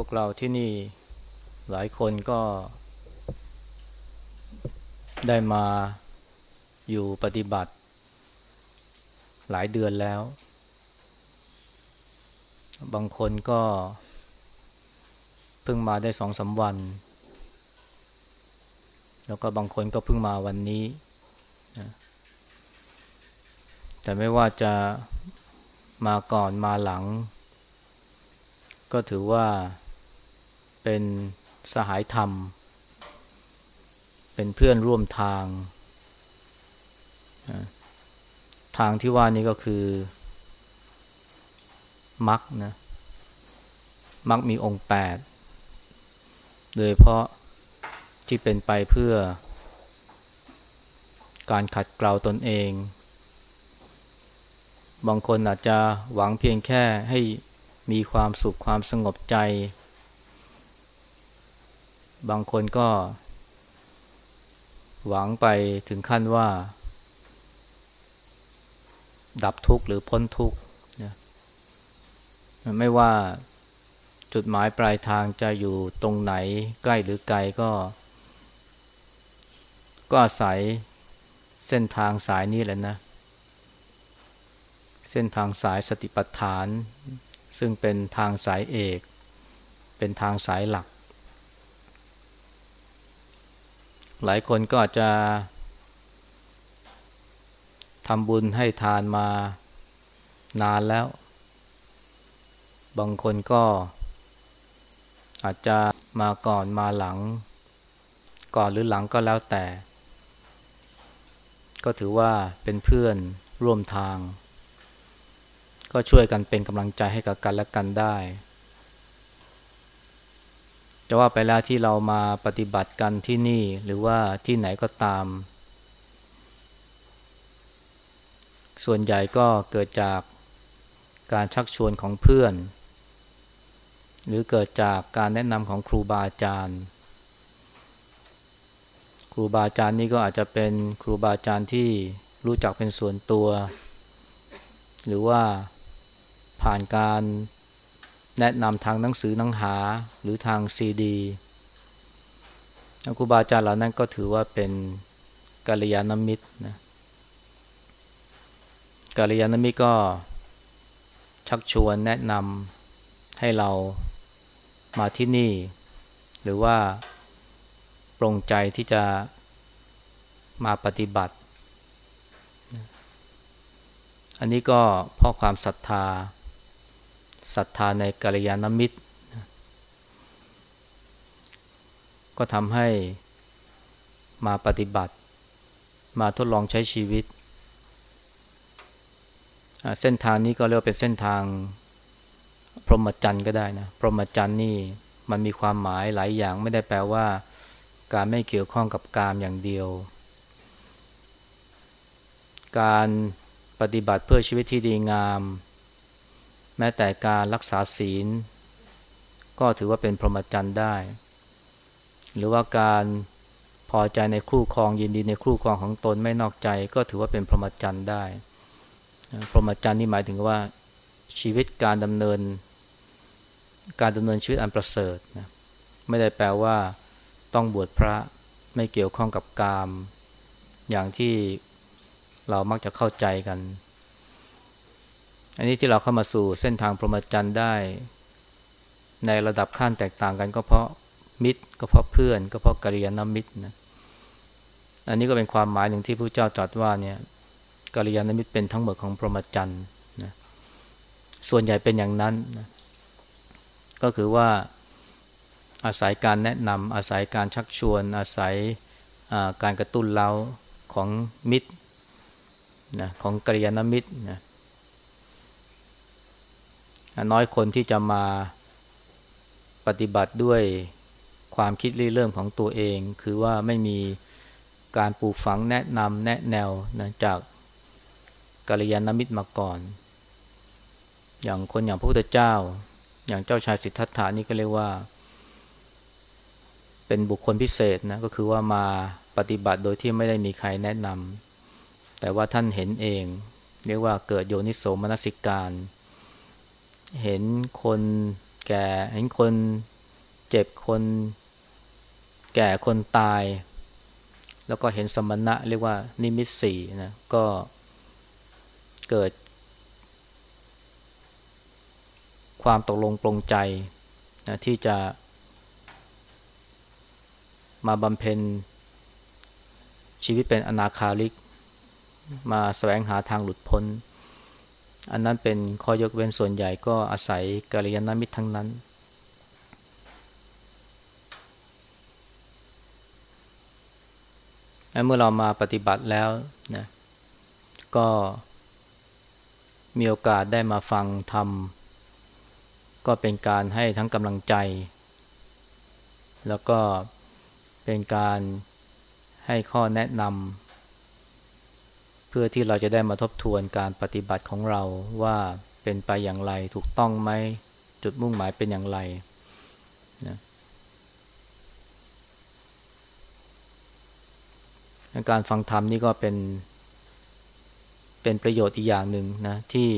วกเราที่นี่หลายคนก็ได้มาอยู่ปฏิบัติ หลายเดือนแล้ว บางคนก็เพิ่งมาได้สองสาวัน แล้วก็บางคนก็เพิ่งมาวันนี้ แต่ไม่ว่าจะมาก่อนมาหลัง ก็ถือว่า เป็นสหายธรรม เป็นเพื่อนร่วมทาง ทางที่ว่านี้ก็คือมักนะมักมีองค์แปดโดยเพราะที่เป็นไปเพื่อ การขัดเกลาตนเอง บางคนอาจจะหวังเพียงแค่ให้มีความสุขความสงบใจ บางคนก็ หวังไปถึงขั้นว่า ดับทุกข์หรือพ้นทุกข์นะไม่ว่าจุดหมายปลายทางจะอยู่ตรงไหนใกล้หรือไกลก็ ก็อาศัยเส้นทางสายนี้แหละนะ เส้นทางสายสติปัฏฐาน ซึ่งเป็นทางสายเอก เป็นทางสายหลัก หลายคนก็อาจจะทำบุญให้ทานมานานแล้ว บางคนก็ อาจจะมาก่อนมาหลัง ก่อนหรือหลังก็แล้วแต่ ก็ถือว่าเป็นเพื่อนร่วมทาง ก็ช่วยกันเป็นกำลังใจให้กับกันและกันได้ จะว่าไปแล้วที่เรามาปฏิบัติกันที่นี่หรือว่าที่ไหนก็ตาม ส่วนใหญ่ก็เกิดจากการชักชวนของเพื่อน หรือเกิดจากการแนะนำของครูบาอาจารย์ ครูบาอาจารย์นี่ก็อาจจะเป็นครูบาอาจารย์ที่รู้จักเป็นส่วนตัว หรือว่าผ่านการ แนะนำทางหนังสือหนังหาหรือทางซีดีครูบาอาจารย์เหล่านั้นก็ถือว่าเป็นกัลยาณมิตรนะกัลยาณมิตรก็ชักชวนแนะนำให้เรามาที่นี่ หรือว่าปรงใจที่จะมาปฏิบัติ อันนี้ก็เพราะความศรัทธา ศรัทธาในกัลยาณมิตร ก็ทำให้มาปฏิบัติ มาทดลองใช้ชีวิต เส้นทางนี้ก็เรียกเป็นเส้นทางพรหมจรรย์ก็ได้นะ พรหมจรรย์นี่มันมีความหมายหลายอย่างไม่ได้แปลว่า การไม่เกี่ยวข้องกับกามอย่างเดียว การปฏิบัติเพื่อชีวิตที่ดีงาม แม้แต่การรักษาศีล ก็ถือว่าเป็นพรหมจรรย์ได้ หรือว่าการพอใจในคู่ครองยินดีในคู่ครองของตนไม่นอกใจ ก็ถือว่าเป็นพรหมจรรย์ได้ พรหมจรรย์นี่หมายถึงว่าชีวิตการดำเนิน การดำเนินชีวิตอันประเสริฐนะไม่ได้แปลว่าต้องบวชพระไม่เกี่ยวข้องกับกาม อย่างที่เรามักจะเข้าใจกัน อันนี้ที่เราเข้ามาสู่เส้นทางพรหมจรรย์ได้ ในระดับขั้นแตกต่างกันก็เพราะมิตร ก็เพราะเพื่อน ก็เพราะกัลยาณมิตรนะอันนี้ก็เป็นความหมายหนึ่งที่พระเจ้าตรัสว่าเนี่ยกัลยาณมิตรเป็นทั้งหมดของพรหมจรรย์นะส่วนใหญ่เป็นอย่างนั้นนะก็คือว่าอาศัยการแนะนำอาศัยการชักชวน อาศัยการกระตุ้นเราของมิตรนะของกัลยาณมิตรนะ น้อยคนที่จะมาปฏิบัติด้วยความคิดริเริ่มของตัวเอง คือว่าไม่มีการปลูกฝังแนะนำแนะแนวนะจากกัลยาณมิตรมาก่อน อย่างคนอย่างพระพุทธเจ้า อย่างเจ้าชายสิทธัตถานี่ก็เรียกว่า เป็นบุคคลพิเศษนะก็คือว่ามาปฏิบัติโดยที่ไม่ได้มีใครแนะนำแต่ว่าท่านเห็นเอง เรียกว่าเกิดโยนิโสมนสิการเเห็นคนแก่เห็นคนเจ็บคนแก่คนตาย แล้วก็เห็นสมณะเรียกว่านิมิตสี่นะก็เกิด ความตกลงปรงใจนะที่จะ มาบำเพ็ญชีวิตเป็นอนาคาริก มาแสวงหาทางหลุดพ้น อันนั้นเป็นข้อยกเว้นส่วนใหญ่ก็อาศัยกัลยาณมิตรทั้งนั้น เมื่อเรามาปฏิบัติแล้วนะก็มีโอกาสได้มาฟังธรรม ก็เป็นการให้ทั้งกำลังใจ แล้วก็เป็นการให้ข้อแนะนำ เพื่อที่เราจะได้มาทบทวนการปฏิบัติของเราว่าเป็นไปอย่างไรถูกต้องไหมจุดมุ่งหมายเป็นอย่างไรนะการฟังธรรมนี่ก็เป็น เป็นประโยชน์อีกอย่างหนึ่งนะที่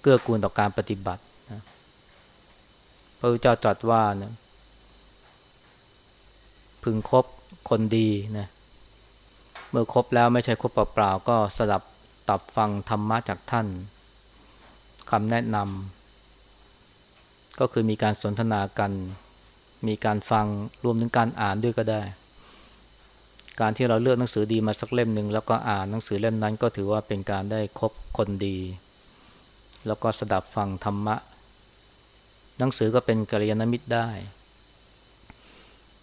เกื้อกูลต่อการปฏิบัตินะพระพุทธเจ้าตรัสว่านะพึงคบคนดีนะเมื่อครบแล้วไม่ใช่ครบเปล่าๆก็สดับตับฟังธรรมะจากท่านคำแนะนำก็คือมีการสนทนากัน มีการฟังรวมถึงการอ่านด้วยก็ได้ การที่เราเลือกหนังสือดีมาสักเล่มหนึ่งแล้วก็อ่านหนังสือเล่มนั้นก็ถือว่าเป็นการได้คบคนดี แล้วก็สดับฟังธรรมะ หนังสือก็เป็นกัลยาณมิตรได้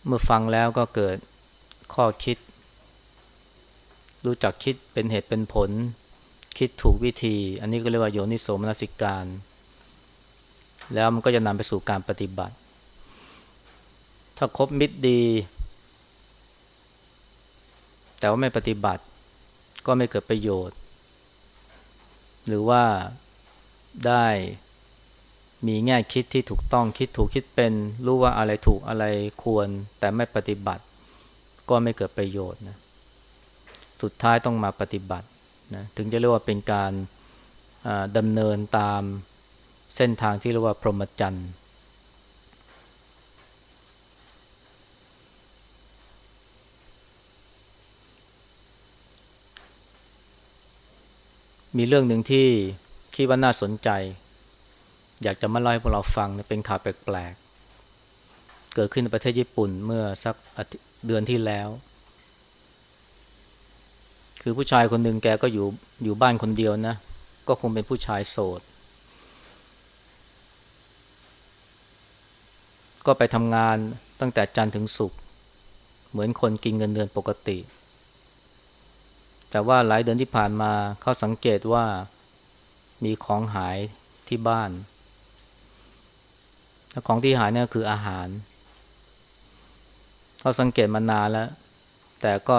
เมื่อฟังแล้วก็เกิดข้อคิด รู้จักคิดเป็นเหตุเป็นผล คิดถูกวิธี อันนี้ก็เรียกว่าโยนิโสมนสิการ แล้วมันก็จะนำไปสู่การปฏิบัติ ถ้าคบมิตรดี แต่ว่าไม่ปฏิบัติ ก็ไม่เกิดประโยชน์ หรือว่าได้มีแง่คิดที่ถูกต้องคิดถูกคิดเป็นรู้ว่าอะไรถูกอะไรควร แต่ไม่ปฏิบัติ ก็ไม่เกิดประโยชน์นะ สุดท้ายต้องมาปฏิบัตินะถึงจะเรียกว่าเป็นการดำเนินตามเส้นทางที่เรียกว่าพรหมจรรย์มีเรื่องหนึ่งที่คิดว่าน่าสนใจ อยากจะมาเล่าให้พวกเราฟังเป็นข่าวแปลกๆ เกิดขึ้นในประเทศญี่ปุ่นเมื่อสักเดือนที่แล้ว คือผู้ชายคนหนึ่งแกก็อยู่อยู่บ้านคนเดียวนะ ก็คงเป็นผู้ชายโสด ก็ไปทำงานตั้งแต่จันทร์ถึงศุกร์เหมือนคนกินเงินเดือนปกติ แต่ว่าหลายเดือนที่ผ่านมาเขาสังเกตว่ามีของหายที่บ้าน ของที่หายเนี่ยคืออาหารเขาสังเกตมานานแล้ว แต่ก็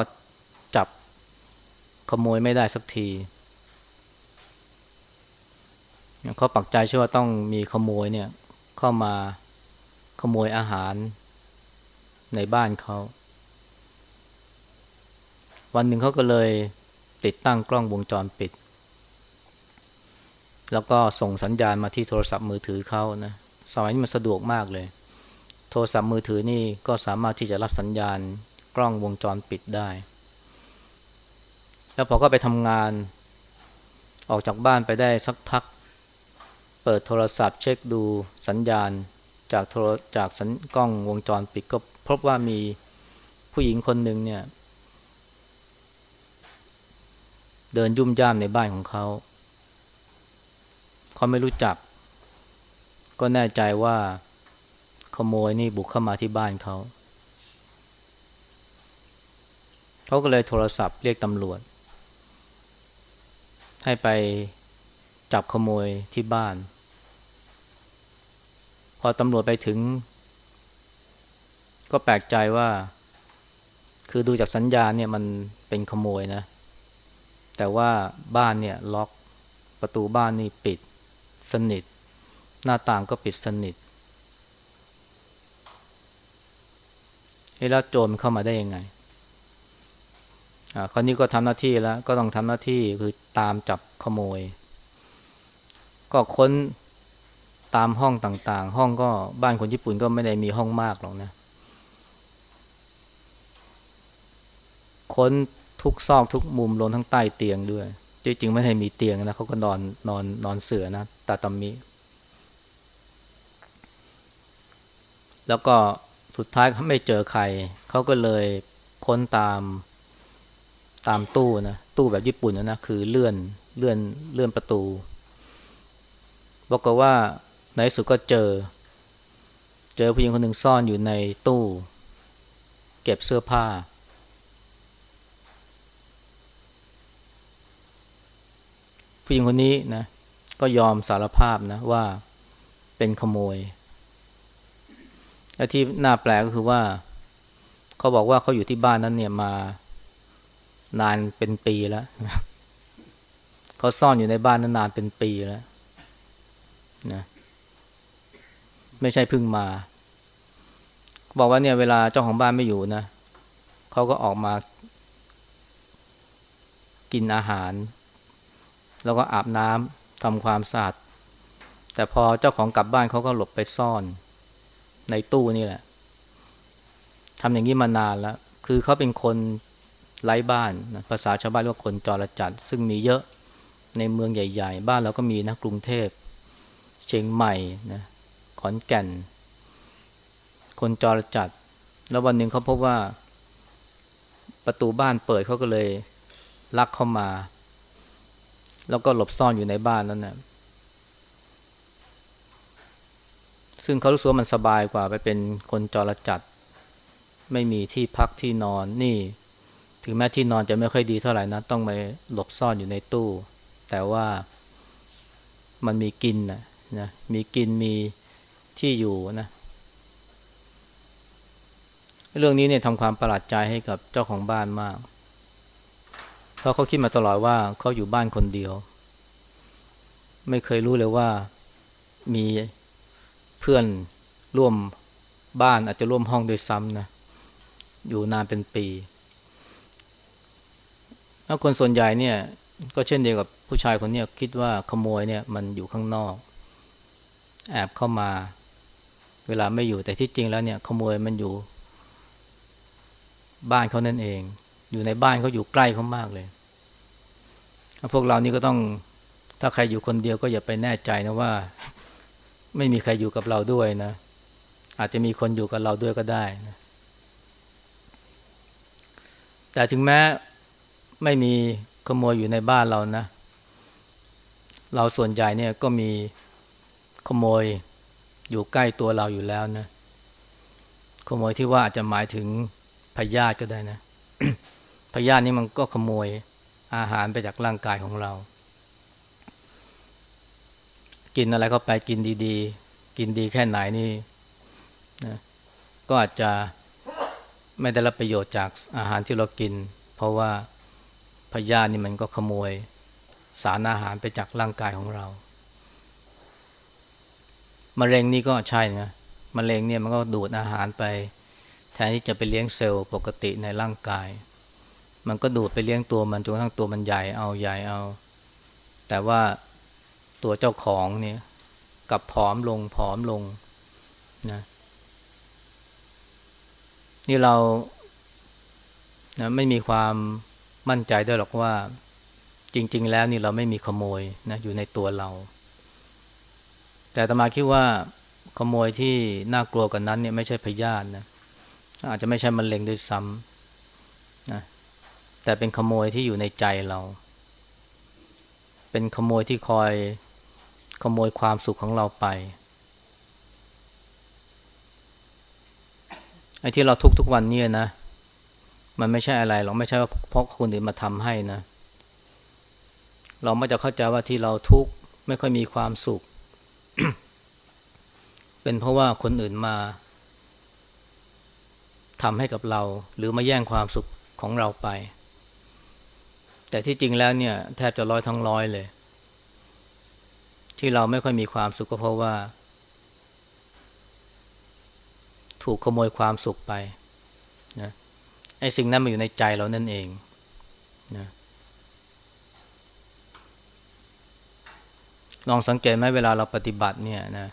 ขโมยไม่ได้สักทีเขาปักใจเชื่อว่าต้องมีขโมยเนี่ย เข้ามาขโมยอาหารในบ้านเขาวันหนึ่งเขาก็เลยติดตั้งกล้องวงจรปิด แล้วก็ส่งสัญญาณมาที่โทรศัพท์มือถือเขานะสมัยนี้มันสะดวกมากเลย โทรศัพท์มือถือนี่ก็สามารถที่จะรับสัญญาณกล้องวงจรปิดได้ แล้วพอก็ไปทำงาน ออกจากบ้านไปได้สักพัก เปิดโทรศัพท์เช็คดูสัญญาณจากโทรจากสัญกล้องวงจรปิดก็พบว่ามีผู้หญิงคนหนึ่งเนี่ย เดินยุ่มย่ามในบ้านของเขา เขาไม่รู้จัก ก็แน่ใจว่าขโมยนี่บุกเข้ามาที่บ้านเขา เขาก็เลยโทรศัพท์เรียกตำรวจ ให้ไปจับขโมยที่บ้าน พอตำรวจไปถึง ก็แปลกใจว่า คือดูจากสัญญาเนี่ยมันเป็นขโมยนะ แต่ว่าบ้านเนี่ยล็อกประตูบ้านนี่ปิดสนิท หน้าต่างก็ปิดสนิทแล้วโจรเข้ามาได้ยังไง คราวนี้ก็ทำหน้าที่แล้ว ก็ต้องทำหน้าที่คือตามจับขโมย ก็ค้นตามห้องต่างๆ ห้องก็บ้านคนญี่ปุ่นก็ไม่ได้มีห้องมากหรอกนะ ค้นทุกซอกทุกมุมรวมทั้งใต้เตียงด้วย จริงๆ ไม่ให้มีเตียงนะเขาก็นอนนอนนอนเสือนะตาตามิ แล้วก็สุดท้ายเขาไม่เจอใคร เขาก็เลยค้นตาม ตามตู้นะตู้แบบญี่ปุ่นนะคือเลื่อนเลื่อนเลื่อนประตูบอกว่าในสุดก็เจอ เจอผู้หญิงคนหนึ่งซ่อนอยู่ในตู้ เก็บเสื้อผ้า ผู้หญิงคนนี้นะก็ยอมสารภาพนะว่าเป็นขโมยและที่น่าแปลกก็คือว่า เขาบอกว่าเขาอยู่ที่บ้านนั้นเนี่ยมา นานเป็นปีแล้วเขาซ่อนอยู่ในบ้านนั้นนานเป็นปีแล้วนะไม่ใช่เพิ่งมา บอกว่าเนี่ยเวลาเจ้าของบ้านไม่อยู่นะเขาก็ออกมา กินอาหาร แล้วก็อาบน้ำทำความสะอาดแต่พอเจ้าของกลับบ้านเขาก็หลบไปซ่อน ในตู้นี่แหละทำอย่างนี้มานานแล้ว คือเขาเป็นคน ไร้บ้านนะภาษาชาวบ้านเรียกว่าคนจรจัด ซึ่งมีเยอะในเมืองใหญ่ ๆ บ้านเราก็มีนะกรุงเทพเชียงใหม่นะขอนแก่น คนจรจัด แล้ววันหนึ่งเขาพบว่า ประตูบ้านเปิดเขาก็เลยลักเข้ามา แล้วก็หลบซ่อนอยู่ในบ้านนั้นนะซึ่งเขารู้สึกว่ามันสบายกว่าไปเป็นคนจรจัด ไม่มีที่พักที่นอนนี่ ถึงแม้ที่นอนจะไม่ค่อยดีเท่าไหร่นะ ต้องไปหลบซ่อนอยู่ในตู้ แต่ว่ามันมีกินนะนะมีกินมีที่อยู่นะ เรื่องนี้เนี่ยทำความประหลาดใจให้กับเจ้าของบ้านมาก เพราะเขาคิดมาตลอดว่าเขาอยู่บ้านคนเดียว ไม่เคยรู้เลยว่ามีเพื่อนร่วมบ้านอาจจะร่วมห้องโดยซ้ำนะ อยู่นานเป็นปี แล้วคนส่วนใหญ่เนี่ย ก็เช่นเดียวกับผู้ชายคนนี้คิดว่าขโมยเนี่ยมันอยู่ข้างนอก แอบเข้ามา เวลาไม่อยู่แต่ที่จริงแล้วเนี่ย ขโมยมันอยู่ บ้านเขานั่นเอง อยู่ในบ้านเขาอยู่ใกล้เขามากเลยพวกเรานี่ก็ต้องถ้าใครอยู่คนเดียวก็อย่าไปแน่ใจนะว่า ไม่มีใครอยู่กับเราด้วยนะ อาจจะมีคนอยู่กับเราด้วยก็ได้นะแต่ถึงแม้ ไม่มีขโมยอยู่ในบ้านเรานะ เราส่วนใหญ่เนี่ยก็มีขโมยอยู่ใกล้ตัวเราอยู่แล้วนะ ขโมยที่ว่าอาจจะหมายถึงพยาธิก็ได้นะพยาธินี่มันก็ขโมยอาหารไปจากร่างกายของเรา กินอะไรเข้าไปกินดีๆ กินดีแค่ไหนนี่นะก็อาจจะไม่ได้รับประโยชน์จากอาหารที่เรากิน เพราะว่า พยาธินี่มันก็ขโมยสารอาหารไปจากร่างกายของเรา มะเร็งนี่ก็ใช่นะ มะเร็งเนี่ยมันก็ดูดอาหารไป แทนที่จะไปเลี้ยงเซลล์ปกติในร่างกาย มันก็ดูดไปเลี้ยงตัวมันจนกระทั่งตัวมันใหญ่เอาใหญ่เอา แต่ว่าตัวเจ้าของเนี่ยกับผอมลงผอมลงนะ นี่เรานะไม่มีความ มั่นใจได้หรอกว่า จริง ๆ แล้วนี่เราไม่มีขโมยนะอยู่ในตัวเรา แต่ตมาคิดว่าขโมยที่น่ากลัวกันนั้นเนี่ยไม่ใช่พยาธินะอาจจะไม่ใช่มะเร็งด้วยซ้ำนะแต่เป็นขโมยที่อยู่ในใจเรา เป็นขโมยที่คอยขโมยความสุขของเราไปไอ้ที่เราทุกทุกวันเนี่ยนะ มันไม่ใช่อะไรหรอกไม่ใช่ว่าเพราะคนอื่นมาทำให้นะ เราไม่จะเข้าใจว่าที่เราทุกข์ไม่ค่อยมีความสุข เป็นเพราะว่าคนอื่นมาทำให้กับเรา หรือมาแย่งความสุขของเราไป แต่ที่จริงแล้วเนี่ย แทบจะร้อยทั้งร้อยเลย ที่เราไม่ค่อยมีความสุขก็เพราะว่า ถูกขโมยความสุขไปนะ ไอ้สิ่งนั้นมันอยู่ในใจเรานั่นเองนะลองสังเกตไหมเวลาเราปฏิบัติเนี่ยนะ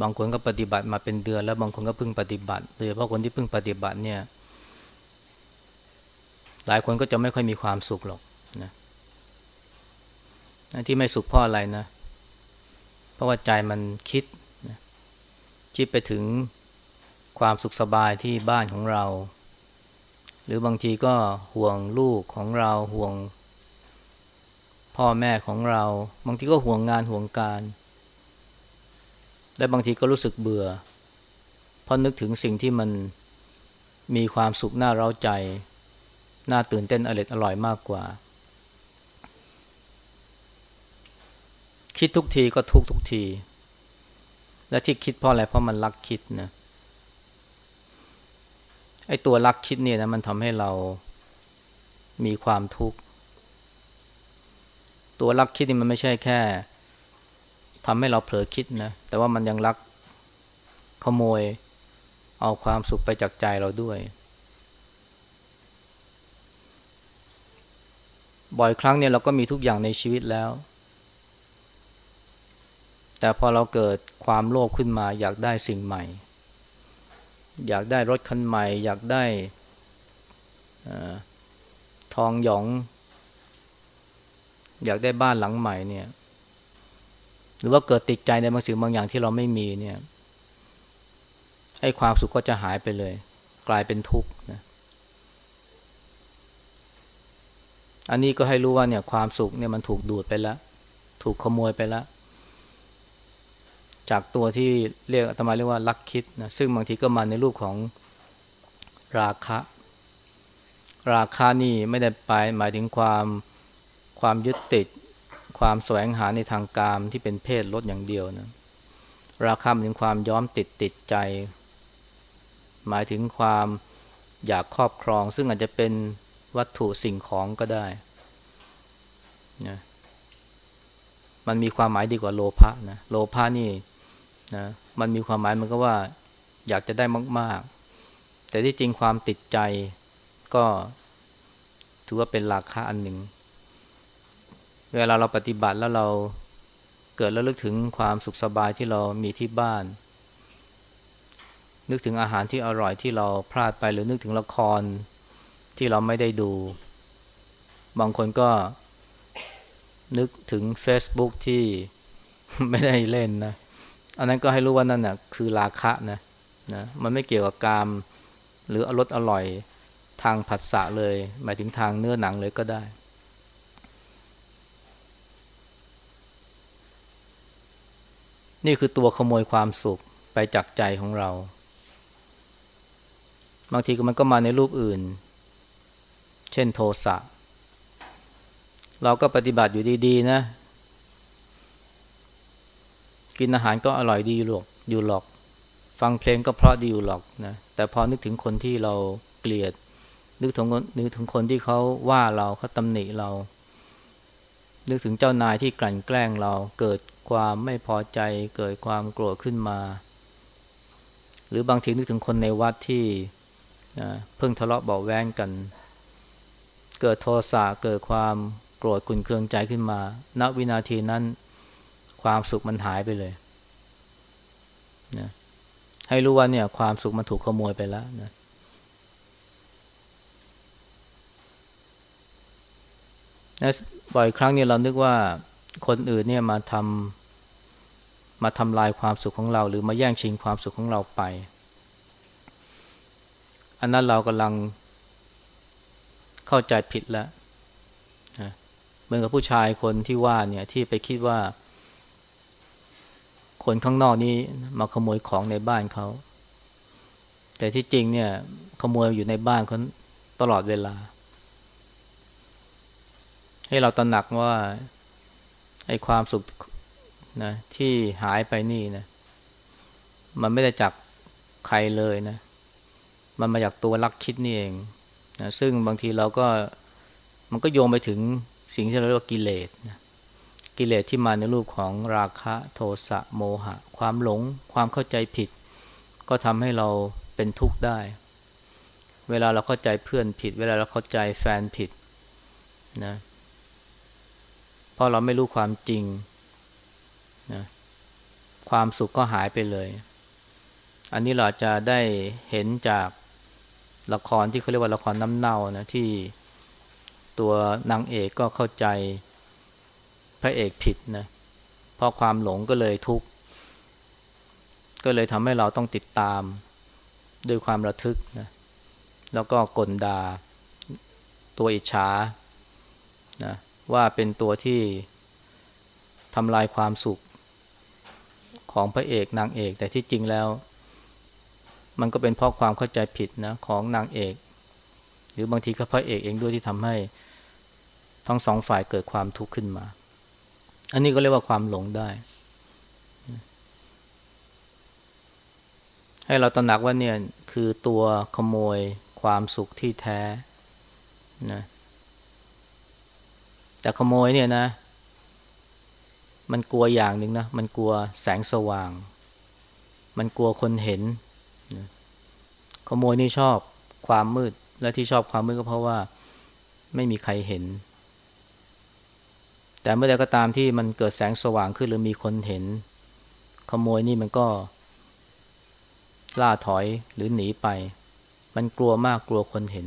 บางคนก็ปฏิบัติมาเป็นเดือน แล้วบางคนก็เพิ่งปฏิบัติโดยเฉพาะคนที่เพิ่งปฏิบัติเนี่ย หลายคนก็จะไม่ค่อยมีความสุขหรอกนะที่ไม่สุขเพราะอะไรนะ เพราะว่าใจมันคิดนะคิดไปถึงความสุขสบายที่บ้านของเรา รือบางทีก็ห่วงลูกของเราห่วง พ่อแม่ของเรา บางทีก็ห่วงงานห่วงการ และบางทีก็รู้สึกเบื่อ เพราะนึกถึงสิ่งที่มันมีความสุขน่าเร้าใจ น่าตื่นเต้นอร่อยอร่อยมากกว่า คิดทุกทีก็ทุกทุกที และที่คิดเพราะอะไรเพราะมันรักคิดนะ ไอ้ตัวรักคิดเนี่ยนะมันทำให้เรามีความทุกข์ ตัวรักคิดนี่มันไม่ใช่แค่ทำให้เราเผลอคิดนะแต่ว่ามันยังรักขโมย เอาความสุขไปจากใจเราด้วย บ่อยครั้งเนี่ยเราก็มีทุกอย่างในชีวิตแล้ว แต่พอเราเกิดความโลภขึ้นมาอยากได้สิ่งใหม่ อยากได้รถคันใหม่ อยากได้ทองหยอง อยากได้บ้านหลังใหม่เนี่ย หรือว่าเกิดติดใจในบางสิ่งบางอย่างที่เราไม่มีเนี่ยให้ความสุขก็จะหายไปเลย กลายเป็นทุกข์นะอันนี้ก็ให้รู้ว่าเนี่ยความสุขเนี่ยมันถูกดูดไปแล้ว ถูกขโมยไปแล้ว จากตัวที่เรียกธรรมาเรียกว่าลักคิดนะซึ่งบางทีก็มาในรูปของราคะ ราคานี่ไม่ได้ไปหมายถึงความความยึดติด ความแสวงหาในทางกามที่เป็นเพศลดอย่างเดียวนะราคาหมายถึงความย้อมติดติดใจ หมายถึงความอยากครอบครอง ซึ่งอาจจะเป็นวัตถุสิ่งของก็ได้นะมันมีความหมายดีกว่าโลภะนะ โลภะนี่ นะมันมีความหมายมันก็ว่าอยากจะได้มาก ๆ แต่ที่จริงความติดใจก็ถือว่าเป็นราคาอันหนึ่ง เวลาเราปฏิบัติแล้วเราเกิดแล้วลึกถึงความสุขสบายที่เรามีที่บ้าน นึกถึงอาหารที่อร่อยที่เราพลาดไปหรือนึกถึงละครที่เราไม่ได้ดู บางคนก็นึกถึง Facebook ที่ไม่ได้เล่นนะ อันนั้นก็ให้รู้ว่านั่นนะ่ะคือราคะนะนะมันไม่เกี่ยวกับกามหรืออรสอร่อยทางผัสสะเลย หมายถึงทางเนื้อหนังเลยก็ได้ นี่คือตัวขโมยความสุขไปจากใจของเรา บางทีมันก็มาในรูปอื่น เช่นโทสะเราก็ปฏิบัติอยู่ดี ๆ นะ กินอาหารก็อร่อยดีหรอกอยู่หรอก ฟังเพลงก็เพราะดีอยู่หรอกนะแต่พอนึกถึงคนที่เราเกลียด นึกถึงนึกถึงคนที่เขาว่าเราเขาตำหนิเรา นึกถึงเจ้านายที่กลั่นแกล้งเราเกิดความไม่พอใจเกิดความโกรธขึ้นมา หรือบางทีนึกถึงคนในวัดที่เพิ่งทะเลาะเบาแวงกัน เกิดโทสะเกิดความโกรธขุนเคืองใจขึ้นมา ณวินาทีนั้น ความสุขมันหายไปเลยนะให้รู้ว่าเนี่ย ความสุขมันถูกขโมยไปแล้วนะนะบ่อยครั้งเนี่ยเรานึกว่าคนอื่นเนี่ยมาทำมาทำลายความสุขของเรา หรือมาแย่งชิงความสุขของเราไป อันนั้นเรากำลังเข้าใจผิดแล้วนะเหมือนกับผู้ชายคนที่ว่าเนี่ยที่ไปคิดว่า คนข้างนอกนี้มาขโมยของในบ้านเขา แต่ที่จริงเนี่ย ขโมยอยู่ในบ้านเขาตลอดเวลา ให้เราตระหนักว่าไอ้ความสุขนะที่หายไปนี่นะ มันไม่ได้จากใครเลยนะ มันมาจากตัวรักคิดนี่เองนะซึ่งบางทีเราก็มันก็โยงไปถึงสิ่งที่เราเรียกว่ากิเลสนะ กิเลสที่มาในรูปของราคะโทสะโมหะ ความหลง ความเข้าใจผิด ก็ทำให้เราเป็นทุกข์ได้ เวลาเราเข้าใจเพื่อนผิด เวลาเราเข้าใจแฟนผิดนะเพราะเราไม่รู้ความจริงนะความสุขก็หายไปเลย อันนี้เราจะได้เห็นจากละครที่เขาเรียกว่าละครน้ำเน่านะที่ตัวนางเอกก็เข้าใจ พระเอกผิดนะเพราะความหลงก็เลยทุกข์ก็เลยทำให้เราต้องติดตามด้วยความระทึกนะแล้วก็กลดาตัวอิจฉานะว่าเป็นตัวที่ทำลายความสุข ของพระเอกนางเอก แต่ที่จริงแล้ว มันก็เป็นเพราะความเข้าใจผิดนะของนางเอก หรือบางทีก็พระเอกเองด้วยที่ทำให้ทั้งสองฝ่ายเกิดความทุกข์ขึ้นมา อันนี้ก็เรียกว่าความหลงได้ ให้เราตระหนักว่าเนี่ยคือตัวขโมยความสุขที่แท้นะแต่ขโมยเนี่ยนะ มันกลัวอย่างหนึ่งนะ มันกลัวแสงสว่าง มันกลัวคนเห็นนะขโมยนี่ชอบความมืดและที่ชอบความมืดก็เพราะว่า ไม่มีใครเห็น แต่เมื่อใดก็ตามที่มันเกิดแสงสว่างขึ้นหรือมีคนเห็น ขโมยนี่มันก็ ล่าถอยหรือหนีไป มันกลัวมากกลัวคนเห็น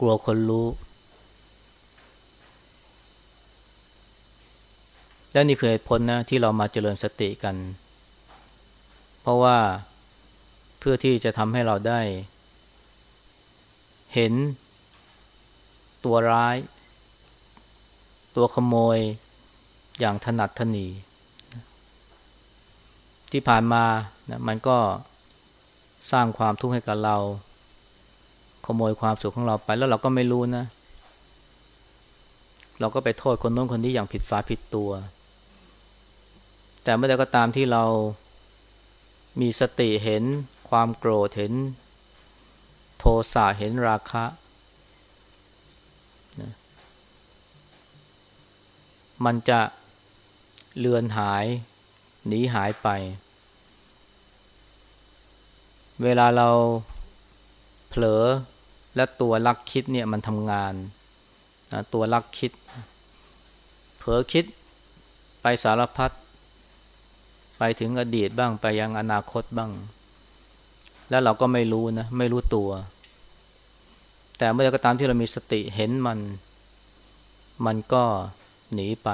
กลัวคนรู้ และนี่คือเหตุผลนะที่เรามาเจริญสติกัน เพราะว่าเพื่อที่จะทำให้เราได้ เห็นตัวร้าย ตัวขโมยอย่างถนัดถนีที่ผ่านมานะมันก็สร้างความทุกข์ให้กับเรา ขโมยความสุขของเราไปแล้วเราก็ไม่รู้นะ เราก็ไปโทษคนโน้นคนนี้อย่างผิดฝาผิดตัว แต่เมื่อใดก็ตามที่เรามีสติเห็นความโกรธเห็น โทสะเห็นราคะนะ มันจะเลือนหาย หนีหายไป เวลาเราเผลอและตัวลักคิดเนี่ยมันทำงานนะตัวลักคิด เผลอคิดไปสารพัดไปถึงอดีตบ้างไปยังอนาคตบ้าง แล้วเราก็ไม่รู้นะ ไม่รู้ตัว แต่เมื่อก็ตามที่เรามีสติเห็นมัน มันก็ หนีไป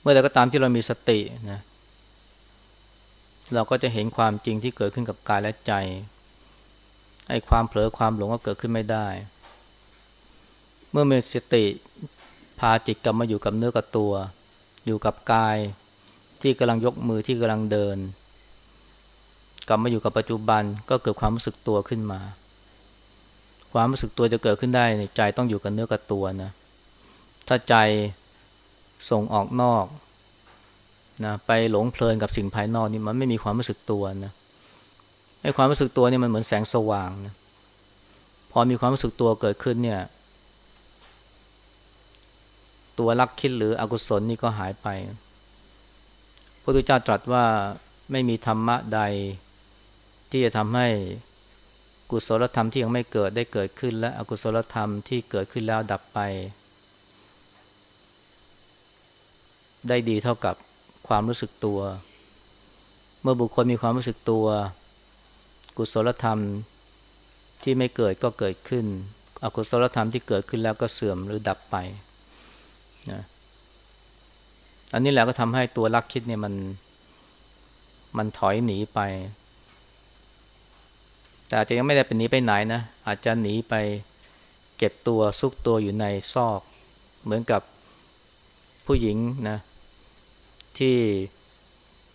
เมื่อใดก็ตามที่เรามีสตินะเราก็จะเห็นความจริงที่เกิดขึ้นกับกายและใจไอ้ความเผลอความหลงก็เกิดขึ้นไม่ได้ เมื่อมีสติพาจิตกลับมาอยู่กับเนื้อกับตัว อยู่กับกายที่กำลังยกมือที่กำลังเดิน กลับมาอยู่กับปัจจุบันก็เกิดความรู้สึกตัวขึ้นมา ความรู้สึกตัวจะเกิดขึ้นได้ใจต้องอยู่กับเนื้อกับตัวนะ ถ้าใจส่งออกนอกนะไปหลงเพลินกับสิ่งภายนอกนี่มันไม่มีความรู้สึกตัวนะไอ้ความรู้สึกตัวนี่มันเหมือนแสงสว่างนะพอมีความรู้สึกตัวเกิดขึ้นเนี่ย ตัวรักคิดหรืออกุศลนี่ก็หายไปพระพุทธเจ้าตรัสว่าไม่มีธรรมะใดที่จะทำให้ กุศลธรรมที่ยังไม่เกิดได้เกิดขึ้น และอกุศลธรรมที่เกิดขึ้นแล้วดับไป ได้ดีเท่ากับความรู้สึกตัว เมื่อบุคคลมีความรู้สึกตัว กุศลธรรมที่ไม่เกิดก็เกิดขึ้น อกุศลธรรมที่เกิดขึ้นแล้วก็เสื่อมหรือดับไปนะอันนี้แหละก็ทำให้ตัวรักคิดเนี่ยมัน มันถอยหนีไป แต่อาจจะยังไม่ได้เป็นหนีไปไหนนะ อาจจะหนีไปเก็บตัวซุกตัวอยู่ในซอก เหมือนกับผู้หญิงนะที่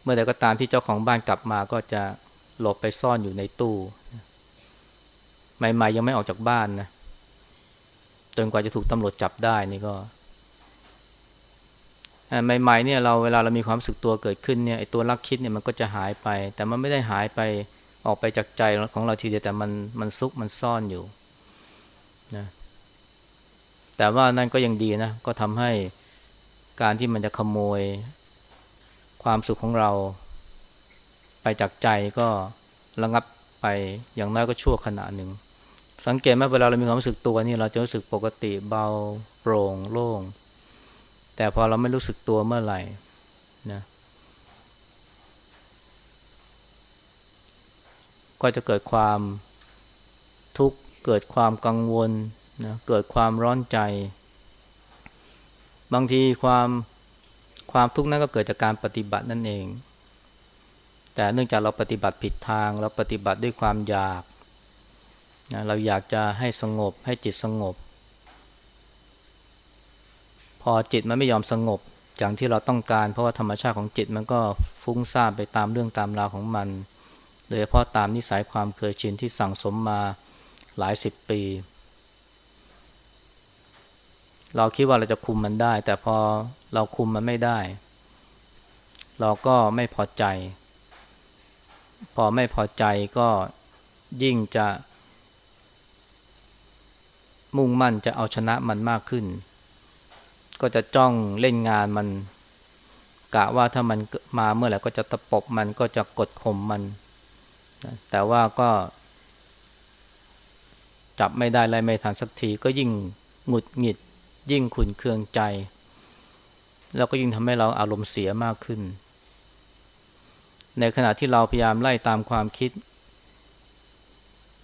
เมื่อใดก็ตามที่เจ้าของบ้านกลับมาก็จะหลบไปซ่อนอยู่ในตู้ ใหม่ๆยังไม่ออกจากบ้านนะจนกว่าจะถูกตำรวจจับได้นี่ก็ใหม่ๆเนี่ยเราเวลาเรามีความสึกตัวเกิดขึ้นเนี่ยไอ้ตัวรักคิดเนี่ยมันก็จะหายไป แต่มันไม่ได้หายไป ออกไปจากใจของเราทีเดียวแต่มันมันซุกมันซ่อนอยู่นะแต่ว่านั่นก็ยังดีนะก็ทำให้การที่มันจะขโมยความสุขของเรา ไปจากใจก็ระงับไปอย่างน้อยก็ชั่วขณะหนึ่ง สังเกตไหมเวลาเรามีความรู้สึกตัวนี่เราจะรู้สึกปกติเบาโปร่งโล่ง แต่แต่พอเราไม่รู้สึกตัวเมื่อไหร่นะ ก็จะเกิดความทุกข์เกิดความกังวลนะเกิดความร้อนใจ บางทีความความทุกข์นั้นก็เกิดจากการปฏิบัตินั่นเอง แต่เนื่องจากเราปฏิบัติผิดทาง เราปฏิบัติด้วยความอยากนะเราอยากจะให้สงบให้จิตสงบ พอจิตมันไม่ยอมสงบอย่างที่เราต้องการ เพราะว่าธรรมชาติของจิตมันก็ฟุ้งซ่านไปตามเรื่องตามราวของมัน โดยเฉพาะตามนิสัยความเคยชินที่สั่งสมมาหลายสิบปี เราคิดว่าเราจะคุมมันได้ แต่พอเราคุมมันไม่ได้ เราก็ไม่พอใจ พอไม่พอใจก็ยิ่งจะ มุ่งมั่นจะเอาชนะมันมากขึ้น ก็จะจ้องเล่นงานมันกะว่าถ้ามันมาเมื่อไหร่ก็จะตะปบมันก็จะกดข่มมัน แต่ว่าก็ จับไม่ได้ไล่ไม่ทันสักที ก็ยิ่งหงุดหงิด ยิ่งขุนเคืองใจ แล้วก็ยิ่งทำให้เราอารมณ์เสียมากขึ้น ในขณะที่เราพยายามไล่ตามความคิด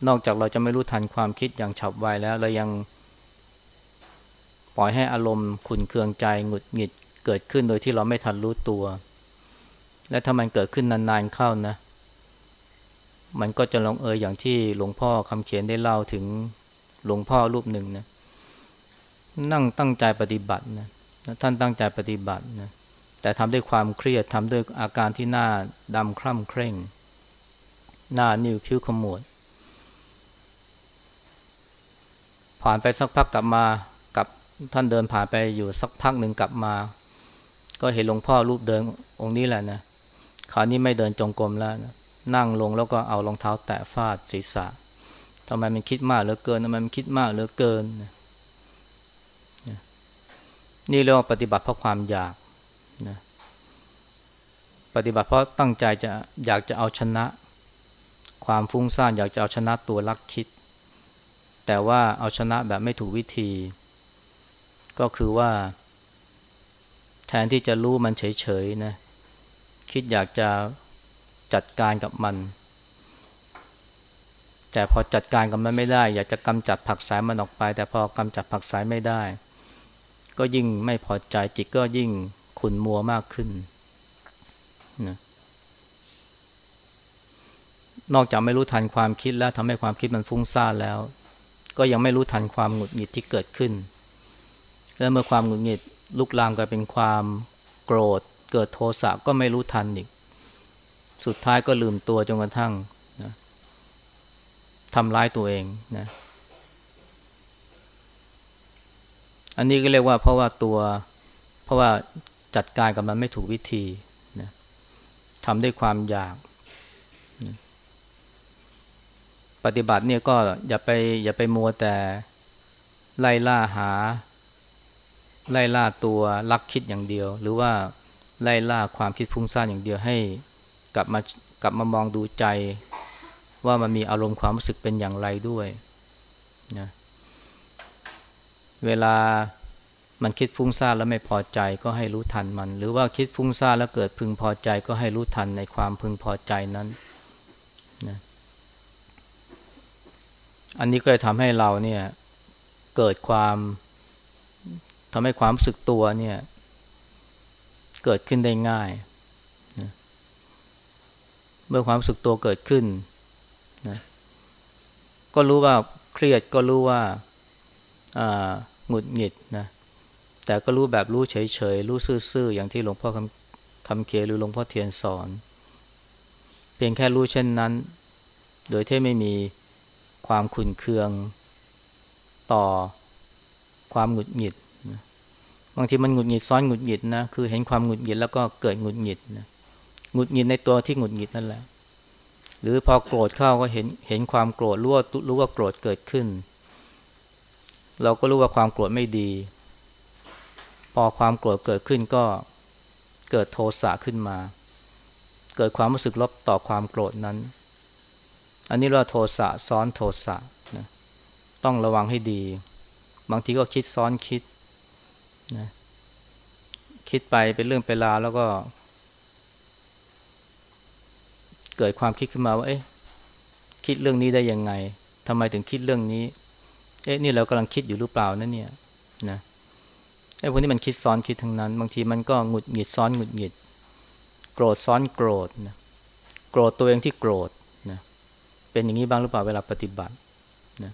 นอกจากเราจะไม่รู้ทันความคิดอย่างฉับไวแล้วเรายังปล่อยให้อารมณ์ขุนเคืองใจหงุดหงิดเกิดขึ้นโดยที่เราไม่ทันรู้ตัว และถ้ามันเกิดขึ้นนานๆเข้านะ มันก็จะลงเอยอย่างที่หลวงพ่อคำเขียนได้เล่าถึงหลวงพ่อรูปหนึ่งนะนั่งตั้งใจปฏิบัตินะท่านตั้งใจปฏิบัตินะแต่ทำด้วยความเครียดทำด้วยอาการที่หน้าดำคร่ำเคร่ง หน้านิ้วคิ้วขมวด ผ่านไปสักพักกลับมากับท่านเดินผ่านไปอยู่สักพักหนึ่งกลับมา ก็เห็นหลวงพ่อรูปเดินองค์นี้แหละนะคราวนี้ไม่เดินจงกรมแล้วนะ นั่งลงแล้วก็เอารองเท้าแตะฟาดศีรษะทำไมมันคิดมากเหลือเกินทำไมมันคิดมากเหลือเกิน นี่เรียกว่าปฏิบัติเพราะความอยากนะปฏิบัติเพราะตั้งใจจะอยากจะเอาชนะ ความฟุ้งซ่านอยากจะเอาชนะตัวรักคิด แต่ว่าเอาชนะแบบไม่ถูกวิธี ก็คือว่า แทนที่จะรู้มันเฉยๆนะคิดอยากจะ จัดการกับมัน แต่พอจัดการกับมันไม่ได้ อยากจะกำจัดผักสายมันออกไป แต่พอกำจัดผักสายไม่ได้ ก็ยิ่งไม่พอใจจิตก็ยิ่งขุนมัวมากขึ้นนะนอกจากไม่รู้ทันความคิดแล้วทำให้ความคิดมันฟุ้งซ่านแล้ว ก็ยังไม่รู้ทันความหงุดหงิดที่เกิดขึ้น และเมื่อความหงุดหงิดลุกลามกลายเป็นความโกรธ เกิดโทสะก็ไม่รู้ทันอีก สุดท้ายก็ลืมตัวจนกระทั่งนะทำร้ายตัวเองนะอันนี้ก็เรียกว่าเพราะว่าตัว เพราะว่าจัดการกับมันไม่ถูกวิธีนะทำด้วยความอยากปฏิบัติเนี่ยก็อย่าไปอย่าไปมัวแต่ไล่ล่าหา ไล่ล่าตัวลักคิดอย่างเดียว หรือว่าไล่ล่าความคิดฟุ้งซ่านอย่างเดียวให้ กลับมากลับมามองดูใจ ว่ามันมีอารมณ์ความรู้สึกเป็นอย่างไรด้วยนะเวลามันคิดฟุ้งซ่านแล้วไม่พอใจก็ให้รู้ทันมัน หรือว่าคิดฟุ้งซ่านแล้วเกิดพึงพอใจก็ให้รู้ทันในความพึงพอใจนั้นนะอันนี้ก็จะทำให้เราเนี่ยเกิดความทำให้ความรู้สึกตัวเนี่ยเกิดขึ้นได้ง่าย เมื่อความรู้สึกตัวเกิดขึ้นนะก็รู้ว่าเครียดก็รู้ว่าหงุดหงิดนะแต่ก็รู้แบบรู้เฉยๆรู้ซื่อๆอย่างที่หลวงพ่อคำคำเคียหรือหลวงพ่อเทียนสอน เพียงแค่รู้เช่นนั้น โดยที่ไม่มีความขุนเคือง ต่อความหงุดหงิดนะบางทีมันหงุดหงิดซ้อนหงุดหงิดนะคือเห็นความหงุดหงิดแล้วก็เกิดหงุดหงิดนะ หงุดหงิดในตัวที่หงุดหงิดนั่นแหละ หรือพอโกรธเข้าก็เห็นเห็นความโกรธรู้ว่ารู้ว่าโกรธเกิดขึ้น เราก็รู้ว่าความโกรธไม่ดี พอความโกรธเกิดขึ้นก็เกิดโทสะขึ้นมา เกิดความรู้สึกลบต่อความโกรธนั้น อันนี้เราโทสะซ้อนโทสะนะต้องระวังให้ดี บางทีก็คิดซ้อนคิดนะคิดไปเป็นเรื่องเป็นราวแล้วก็ เกิดความคิดขึ้นมาว่าเอ๊ะคิดเรื่องนี้ได้ยังไงทำไมถึงคิดเรื่องนี้ เอ๊ะนี่เรากำลังคิดอยู่หรือเปล่านะเนี่ยนะไอ้พวกนี้มันคิดซ้อนคิดทั้งนั้น บางทีมันก็หงุดหงิดซ้อนหงุดหงิด โกรธซ้อนโกรธนะโกรธตัวเองที่โกรธนะเป็นอย่างนี้บ้างหรือเปล่าเวลาปฏิบัตินะ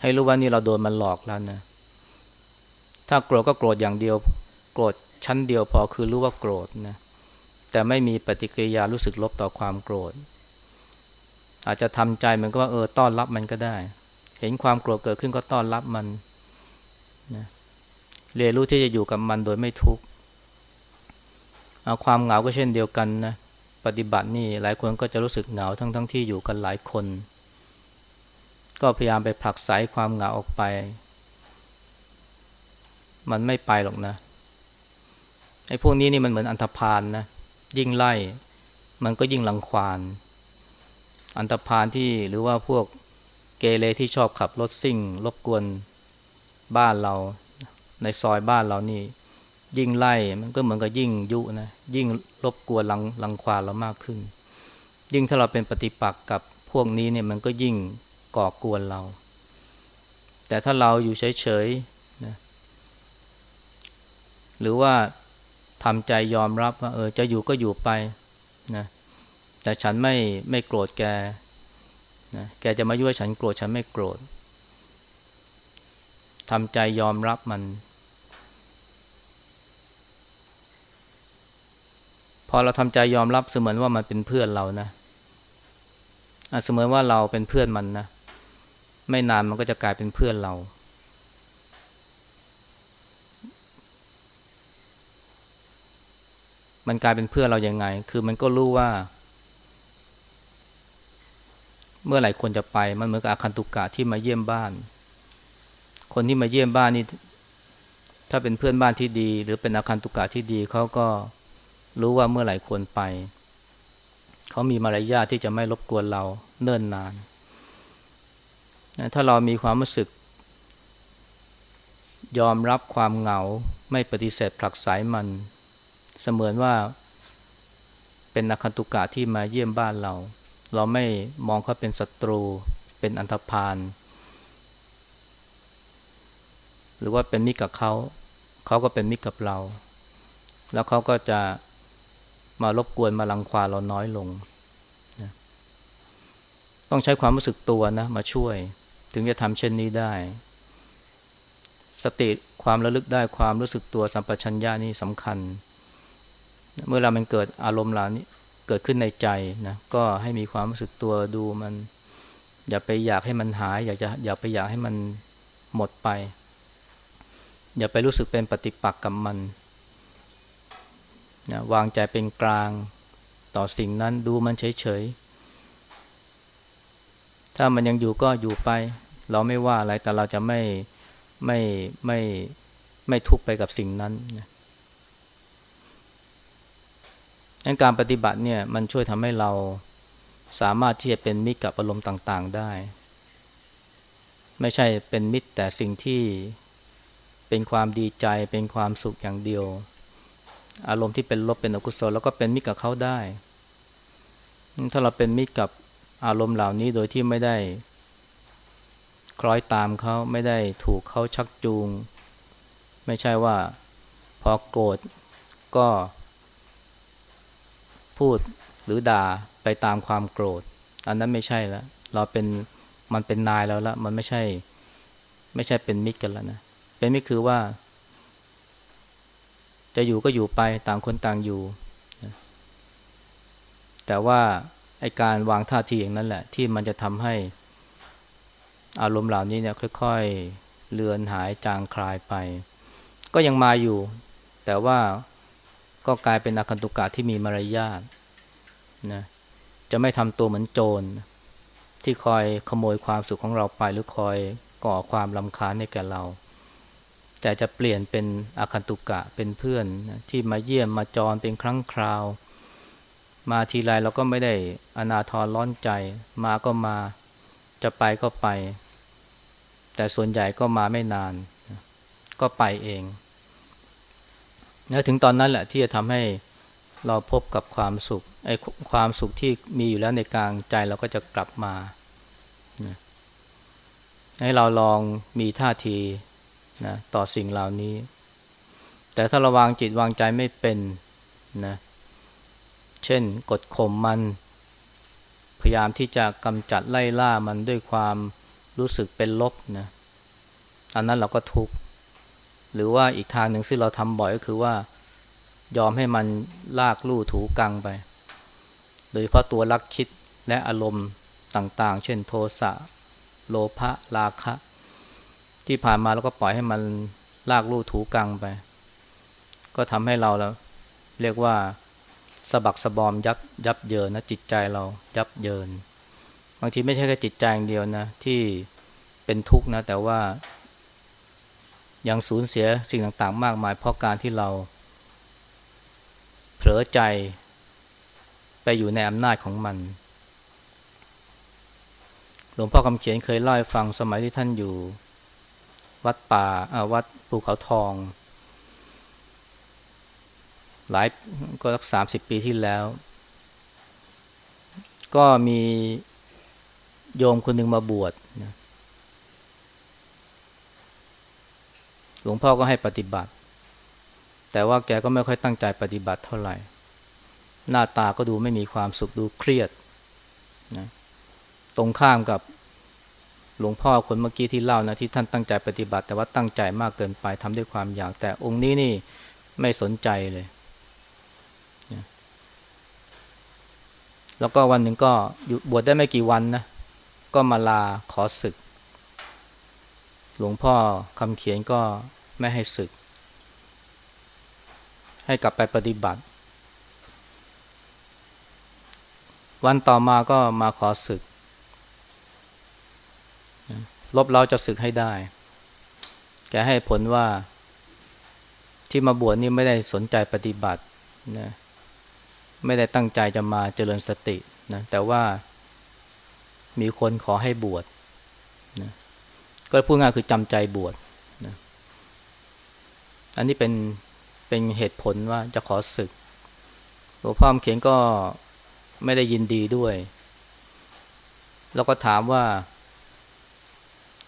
ให้รู้ว่านี่เราโดนมันหลอกแล้วนะถ้าโกรธก็โกรธอย่างเดียว โกรธชั้นเดียวพอคือรู้ว่าโกรธนะ แต่ไม่มีปฏิกิริยารู้สึกลบต่อความโกรธ อาจจะทำใจมันก็ว่าเออต้อนรับมันก็ได้ เห็นความโกรธเกิดขึ้นก็ต้อนรับมันนะเรียนรู้ที่จะอยู่กับมันโดยไม่ทุกข์เอาความเหงาก็เช่นเดียวกันนะปฏิบัตินี่หลายคนก็จะรู้สึกเหงาทั้งทั้งที่อยู่กันหลายคน ก็พยายามไปผลักไสความเหงาออกไป มันไม่ไปหรอกนะไอ้พวกนี้นี่มันเหมือนอันธพาลนนะ ยิ่งไล่ มันก็ยิ่งลังควานอันธพาลที่หรือว่าพวกเกเรที่ชอบขับรถซิ่งรบกวนบ้านเรา ในซอยบ้านเรานี่ ยิ่งไล่มันก็เหมือนกับยิ่งยุนะยิ่งรบกวนลังลังควานเรามากขึ้น ยิ่งถ้าเราเป็นปฏิปักษ์กับพวกนี้เนี่ยมันก็ยิ่งก่อกวนเรา แต่ถ้าเราอยู่เฉยๆนะหรือว่า ทำใจยอมรับว่าเออจะอยู่ก็อยู่ไปนะแต่ฉันไม่ไม่โกรธแกนะแกจะมายุ่ยฉันโกรธฉันไม่โกรธทำใจยอมรับมัน พอเราทำใจยอมรับเสมือนว่ามันเป็นเพื่อนเรานะเสมือนว่าเราเป็นเพื่อนมันนะไม่นานมันก็จะกลายเป็นเพื่อนเรา มันกลายเป็นเพื่อนเรายัางไง คือมันก็รู้ว่า เมื่อไหร่ควรจะไป มันเหมือนกับอาคันตุกกะที่มาเยี่ยมบ้าน คนที่มาเยี่ยมบ้านนี่ ถ้าเป็นเพื่อนบ้านที่ดี หรือเป็นอาคารตุกะที่ดีเขาก็รู้ว่าเมื่อไหร่ควรไป เขามีมารยาทที่จะไม่รบกวนเราเนิ่นนานนะถ้าเรามีความรู้สึก ยอมรับความเหงา ไม่ปฏิเสธผลักไสมัน สมือนว่า เป็นนักขันตุกะที่มาเยี่ยมบ้านเรา เราไม่มองเขาเป็นศัตรู เป็นอันธพาลหรือว่าเป็นมิตรกับเขาเขาก็เป็นมิตรกับเรา แล้วเขาก็จะมารบกวนมาลังควาเราน้อยลงนะต้องใช้ความรู้สึกตัวนะมาช่วย ถึงจะทำเช่นนี้ได้ สติความระลึกได้ความรู้สึกตัวสัมปชัญญะนี่สำคัญ เมื่อเรามันเกิดอารมณ์เหล่านี้เกิดขึ้นในใจนะก็ให้มีความรู้สึกตัวดูมัน อย่าไปอยากให้มันหาย อยากจะอย่าไปอยากให้มันหมดไป อย่าไปรู้สึกเป็นปฏิปักษ์กับมันนะวางใจเป็นกลางต่อสิ่งนั้นดูมันเฉยๆ ถ้ามันยังอยู่ก็อยู่ไป เราไม่ว่าอะไรแต่เราจะไม่ไม่ไม่ไม่ทุกไปกับสิ่งนั้นนะ การปฏิบัติเนี่ยมันช่วยทำให้เราสามารถที่จะเป็นมิตรกับอารมณ์ต่างๆได้ ไม่ใช่เป็นมิตรแต่สิ่งที่เป็นความดีใจเป็นความสุขอย่างเดียว อารมณ์ที่เป็นลบเป็นอกุศลแล้วก็เป็นมิตรกับเขาได้ ถ้าเราเป็นมิตรกับอารมณ์เหล่านี้โดยที่ไม่ได้คล้อยตามเขาไม่ได้ถูกเขาชักจูง ไม่ใช่ว่าพอโกรธก็ พูดหรือด่าไปตามความโกรธ อันนั้นไม่ใช่แล้วเราเป็นมันเป็นนายแล้วละมันไม่ใช่ ไม่ใช่เป็นมิตรกันแล้วนะเป็นไม่คือว่า จะอยู่ก็อยู่ไปต่างคนต่างอยู่ แต่ว่าไอการวางท่าทีอย่างนั้นแหละ ที่มันจะทำให้อารมณ์เหล่านี้เนี่ยค่อย ๆ เลือนหายจางคลายไป ก็ยังมาอยู่ แต่ว่า ก็กลายเป็นอาคันตุกะที่มีมารยาทนะจะไม่ทำตัวเหมือนโจร ที่คอยขโมยความสุขของเราไปหรือคอยก่อความลำคาญให้แก่เรา แต่จะเปลี่ยนเป็นอาคันตุกะเป็นเพื่อนที่มาเยี่ยมมาจรเป็นครั้งคราว มาทีไรเราก็ไม่ได้อนาทรร้อนใจ มาก็มาจะไปก็ไป แต่ส่วนใหญ่ก็มาไม่นาน ก็ไปเอง แล้วถึงตอนนั้นแหละที่จะทำให้เราพบกับความสุขไอ้ความสุขที่มีอยู่แล้วในกลางใจเราก็จะกลับมาให้เราลองมีท่าทีนะต่อสิ่งเหล่านี้ แต่ถ้าเราวางจิตวางใจไม่เป็นนะเช่นกดข่มมัน พยายามที่จะกำจัดไล่ล่ามันด้วยความรู้สึกเป็นลบนะอันนั้นเราก็ทุกข์ หรือว่าอีกทางหนึ่งที่เราทำบ่อยก็คือว่า ยอมให้มันลากลู่ถูกังไป โดยเพราะตัวรักคิดและอารมณ์ต่างๆ เช่นโทสะโลภะราคะ ที่ผ่านมาเราก็ปล่อยให้มันลากลู่ถูกังไป ก็ทำให้เราแล้ว เรียกว่าสะบักสะบอมยับยับเยินนะจิตใจเรายับเยิน บางทีไม่ใช่แค่จิตใจอย่างเดียวนะที่เป็นทุกข์นะแต่ว่า ยังสูญเสียสิ่งต่างๆ มากมาย เพราะการที่เราเผลอใจไปอยู่ในอำนาจของมัน หลวงพ่อคำเขียนเคยเล่าให้ฟังสมัยที่ท่านอยู่ วัดป่าวัดภูเขาทอง หลายก็สักสามสิบปีที่แล้ว ก็มีโยมคนหนึ่งมาบวชนะ ลวงพ่อก็ให้ปฏิบัติ แต่ว่าแกก็ไม่ค่อยตั้งใจปฏิบัติเท่าไหร่ หน้าตาก็ดูไม่มีความสุขดูเครียดนะตรงข้ามกับหลวงพ่อคนเมื่อกี้ที่เล่านะที่ท่านตั้งใจปฏิบัติ แต่ว่าตั้งใจมากเกินไปทำด้วยความอยาก แต่องค์นี้นี่ไม่สนใจเลย แล้วก็วันหนึ่งก็บวชได้ไม่กี่วันนะ ก็มาลาขอศึก หลวงพ่อคำเขียนก็ไม่ให้ศึก ให้กลับไปปฏิบัติ วันต่อมาก็มาขอศึก ลบเราจะศึกให้ได้ แกให้ผลว่าที่มาบวชนี่ไม่ได้สนใจปฏิบัตินะไม่ได้ตั้งใจจะมาเจริญสตินะแต่ว่ามีคนขอให้บวช ก็พูดง่ายคือจำใจบวชนะอันนี้เป็นเป็นเหตุผลว่าจะขอศึกหลวงพ่อเขียนก็ไม่ได้ยินดีด้วย แล้วก็ถามว่า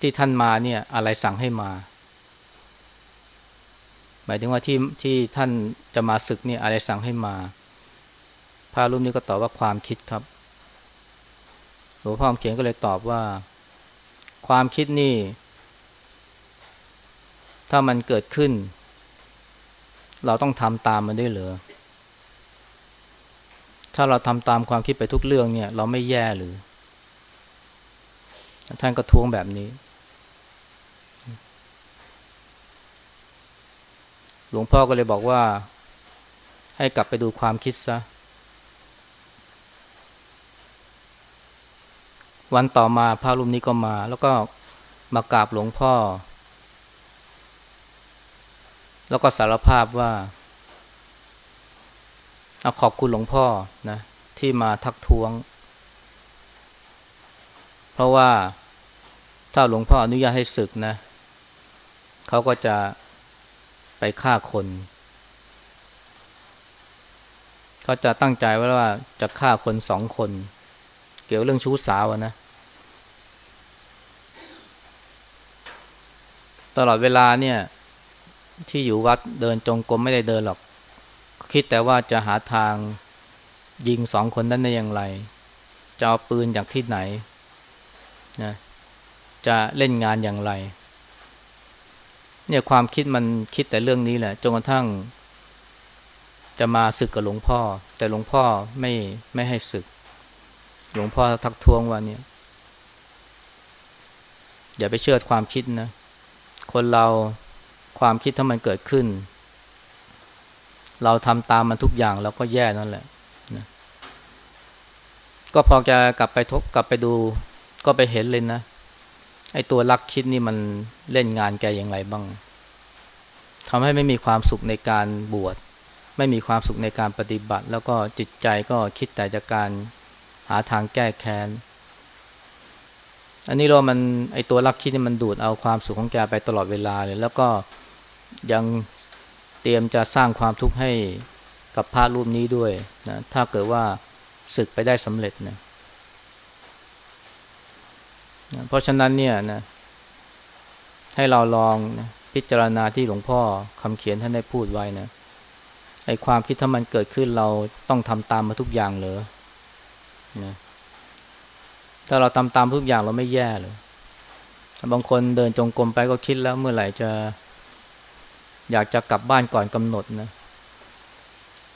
ที่ท่านมาเนี่ยอะไรสั่งให้มา หมายถึงว่าที่ที่ท่านจะมาศึกเนี่ยอะไรสั่งให้มาพระรูปนี้ก็ตอบว่าความคิดครับ หลวงพ่อเขียนก็เลยตอบว่า ความคิดนี่ ถ้ามันเกิดขึ้น เราต้องทำตามมันได้เหรอถ้าเราทำตามความคิดไปทุกเรื่องเนี่ย เราไม่แย่หรือ ท่านก็ทวงแบบนี้ หลวงพ่อก็เลยบอกว่า ให้กลับไปดูความคิดซะ วันต่อมาพระรูปนี้ก็มา แล้วก็มากราบหลวงพ่อ แล้วก็สารภาพว่าเอาขอบคุณหลวงพ่อนะที่มาทักท้วง เพราะว่าถ้าหลวงพ่ออนุญาตให้ศึกนะเขาก็จะไปฆ่าคนเขาจะตั้งใจไว้ว่าจะฆ่าคนสองคน เกี่ยวเรื่องชู้สาวนะ ตลอดเวลาเนี่ย ที่อยู่วัดเดินจงกรมไม่ได้เดินหรอก คิดแต่ว่าจะหาทางยิงสองคนนั้นได้อย่างไร จะเอาปืนจากที่ไหนนะจะเล่นงานอย่างไร เนี่ยความคิดมันคิดแต่เรื่องนี้แหละจนกระทั่ง จะมาศึกกับหลวงพ่อ แต่หลวงพ่อไม่ไม่ให้ศึก หลวงพ่อทักท้วงว่าเนี่ยอย่าไปเชื่อความคิดนะ คนเราความคิดถ้ามันเกิดขึ้น เราทำตามมันทุกอย่างเราก็แย่นั่นแหละนะก็พอแกกลับไปทบกลับไปดูก็ไปเห็นเลยนะไอ้ตัวรักคิดนี่มันเล่นงานแกอย่างไรบ้างทำให้ไม่มีความสุขในการบวช ไม่มีความสุขในการปฏิบัติ แล้วก็จิตใจก็คิดแต่จากการ หาทางแก้แค้น อันนี้เรามันไอตัวรักคิดนี่มันดูดเอาความสุขของแกไปตลอดเวลาเลย แล้วก็ยังเตรียมจะสร้างความทุกข์ให้กับพระรูปนี้ด้วยนะถ้าเกิดว่าศึกไปได้สำเร็จนะนะเพราะฉะนั้นเนี่ยนะให้เราลองนะพิจารณาที่หลวงพ่อคำเขียนท่านได้พูดไว้นะไอ้ความคิดถ้ามันเกิดขึ้นเราต้องทำตามมาทุกอย่างเลย นะถ้าเราทำตามทุกอย่างเราไม่แย่เลยบางคนเดินจงกรมไปก็คิดแล้วเมื่อไหร่จะ อยากจะกลับบ้านก่อนกำหนดนะ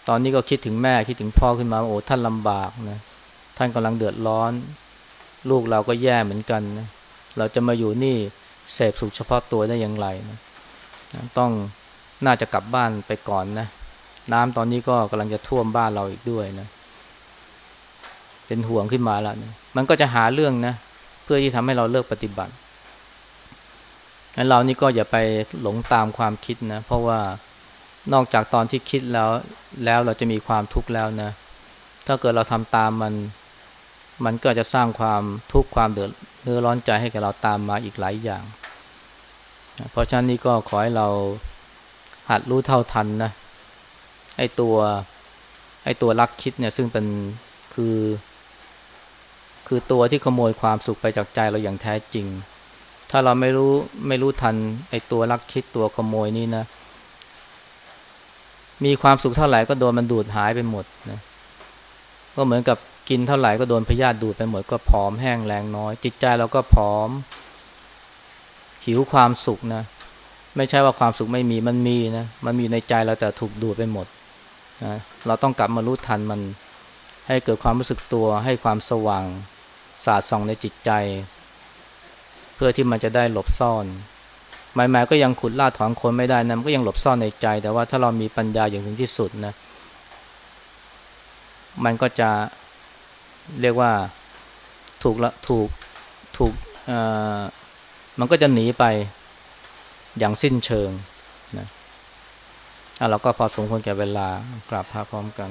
ตอนนี้ก็คิดถึงแม่คิดถึงพ่อขึ้นมาโอ้ท่านลำบากนะท่านกำลังเดือดร้อน ลูกเราก็แย่เหมือนกันนะเราจะมาอยู่นี่เสพสุขเฉพาะตัวได้อย่างไรนะต้องน่าจะกลับบ้านไปก่อนนะ น้ำตอนนี้ก็กำลังจะท่วมบ้านเราอีกด้วยนะ เป็นห่วงขึ้นมาแล้วนะมันก็จะหาเรื่องนะ เพื่อที่ทำให้เราเลิกปฏิบัติงั้นเรานี่ก็อย่าไปหลงตามความคิดนะ เพราะว่านอกจากตอนที่คิดแล้ว แล้วเราจะมีความทุกข์แล้วนะ ถ้าเกิดเราทำตามมัน มันก็จะสร้างความทุกข์ความเดือดเนื้อร้อนใจให้กับเราตามมาอีกหลายอย่าง เพราะฉะนั้นนี่ก็ขอให้เราหัดรู้เท่าทันนะไอ้ตัวไอ้ตัวรักคิดเนี่ยซึ่งเป็นคือ คือตัวที่ขโมยความสุขไปจากใจเราอย่างแท้จริง ถ้าเราไม่รู้ไม่รู้ทันไอตัวรักคิดตัวขโมยนี่นะ มีความสุขเท่าไหร่ก็โดนมันดูดหายไปหมดนะ ก็เหมือนกับกินเท่าไหร่ก็โดนพยาธิดูดไปหมดก็ผอมแห้งแรงน้อย จิตใจเราก็ผอม หิวความสุขนะ ไม่ใช่ว่าความสุขไม่มีมันมีนะ มันมีในใจเราแต่ถูกดูดไปหมดนะเราต้องกลับมารู้ทันมัน ให้เกิดความรู้สึกตัวให้ความสว่างสาดส่องในจิตใจ เพื่อที่มันจะได้หลบซ่อนหมายๆก็ยังขุดลาดถอนคนไม่ได้นะมันก็ยังหลบซ่อนในใจ แต่ว่าถ้าเรามีปัญญาอย่างถึงที่สุดนะมันก็จะเรียกว่าถูกละถูกถูกเอ่อมันก็จะหนีไปอย่างสิ้นเชิงนะเราก็พอสมควรแก่เวลากราบพระพร้อมกัน